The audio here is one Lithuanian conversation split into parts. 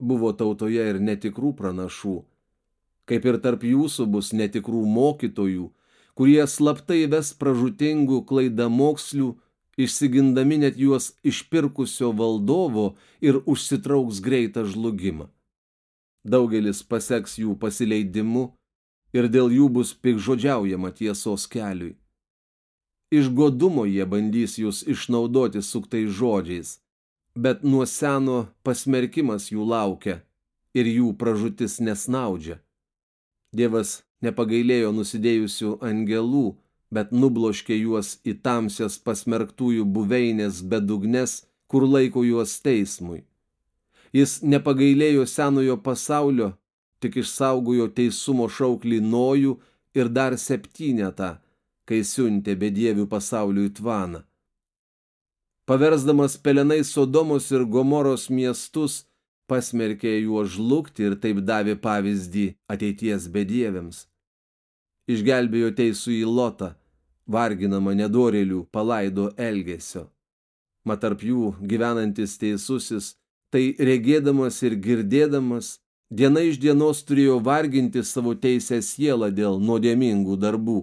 buvo tautoje ir netikrų pranašų, kaip ir tarp jūsų bus netikrų mokytojų, kurie slaptai ves pražutingų klaidamokslių, išsigindami net juos išpirkusio valdovo ir užsitrauks greitą žlugimą. Daugelis paseks jų pasileidimu ir dėl jų bus pikžodžiaujama tiesos keliui. Iš godumo jie bandys jūs išnaudoti suktais žodžiais, bet nuo seno pasmerkimas jų laukia ir jų pražutis nesnaudžia. Dievas nepagailėjo nusidėjusių angelų, bet nubloškė juos į tamsias pasmerktųjų buveinės bedugnes, kur laiko juos teismui. Jis nepagailėjo senojo pasaulio, tik išsaugojo teisumo šauklį nojų ir dar septynetą, kai siuntė bedievių pasauliui tvaną. Paversdamas pelenai Sodomos ir Gomoros miestus, pasmerkė juos žlugti ir taip davė pavyzdį ateities bedieviams. Išgelbėjo teisų į lotą, varginamą nedorėlių palaido elgesio. Mat tarp jų gyvenantis teisusis, tai regėdamas ir girdėdamas, diena iš dienos turėjo varginti savo teisę sielą dėl nuodėmingų darbų.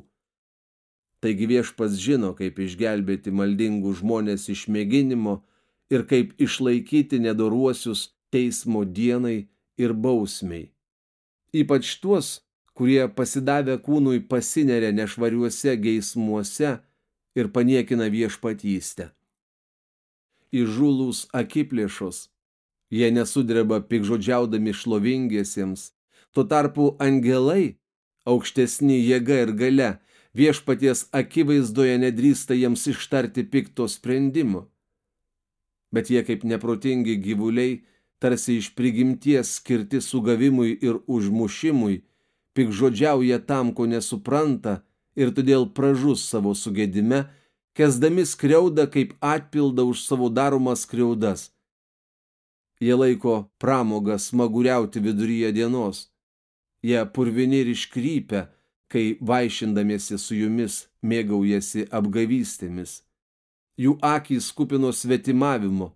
Taigi viešpas žino, kaip išgelbėti maldingų žmonės iš mėginimo ir kaip išlaikyti nedoruosius teismo dienai ir bausmiai. Ypač tuos, kurie pasidavę kūnui pasineria nešvariuose geismuose ir paniekina viešpatystę. Įžulūs akiplėšos, jie nesudreba pikžodžiaudami šlovingiesiems, tuo tarpu angelai, aukštesni jėga ir gale, viešpaties akivaizdoje nedrįsta jiems ištarti pikto sprendimo. Bet jie kaip neprotingi gyvuliai tarsi iš prigimties skirti sugavimui ir užmušimui, pikžodžiauja tam, ko nesupranta ir todėl pražus savo sugėdime, kesdami skriaudą kaip atpildą už savo daromas skriaudas. Jie laiko pramogą smaguriauti viduryje dienos. Jie purvini ir iškrypia, kai vaišindamiesi su jumis mėgaujasi apgavystėmis. Jų akys kupino svetimavimo,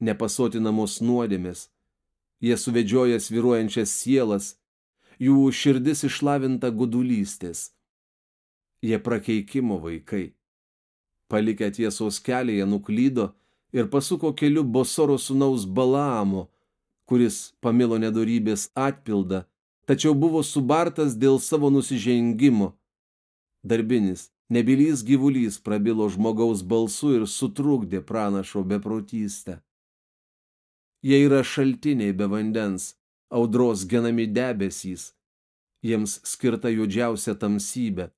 nepasotinamos nuodėmės. Jie suvedžioja sviruojančias sielas, jų širdis išlavinta gudulystės. Jie prakeikimo vaikai. Palikę tiesos kelią, jie nuklydo ir pasuko keliu Bosoro sunaus Balaamo, kuris pamilo nedorybės atpildą, tačiau buvo subartas dėl savo nusižengimo. Darbinis, nebylys gyvulys prabilo žmogaus balsu ir sutrukdė pranašo beprotystę. Jie yra šaltiniai be vandens, audros genami debesys, jiems skirta juodžiausia tamsybė.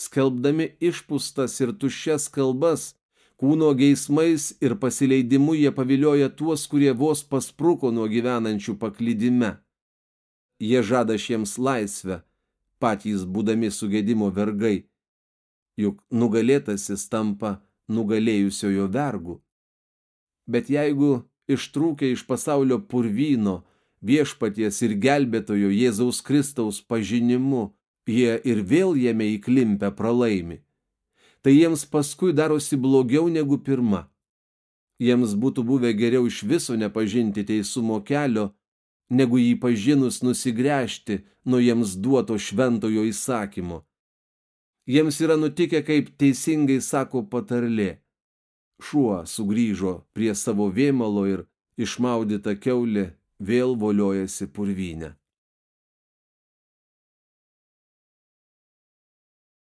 Skelbdami išpūstas ir tuščias kalbas, kūno geismais ir pasileidimu jie pavilioja tuos, kurie vos paspruko nuo gyvenančių paklydime. Jie žada šiems laisvę, patys būdami sugėdimo vergai, juk nugalėtasis tampa nugalėjusiojo vergu. Bet jeigu ištrūkę iš pasaulio purvyno, viešpaties ir gelbėtojo Jėzaus Kristaus pažinimu, jie ir vėl jame įklimpę pralaimi. Tai jiems paskui darosi blogiau negu pirma. Jiems būtų buvę geriau iš viso nepažinti teisumo kelio, negu jį pažinus nusigręžti nuo jiems duoto šventojo įsakymo. Jiems yra nutikę, kaip teisingai sako patarlė šuo sugrįžo prie savo vėmalo ir išmaudyta keulė vėl voliojasi purvynę.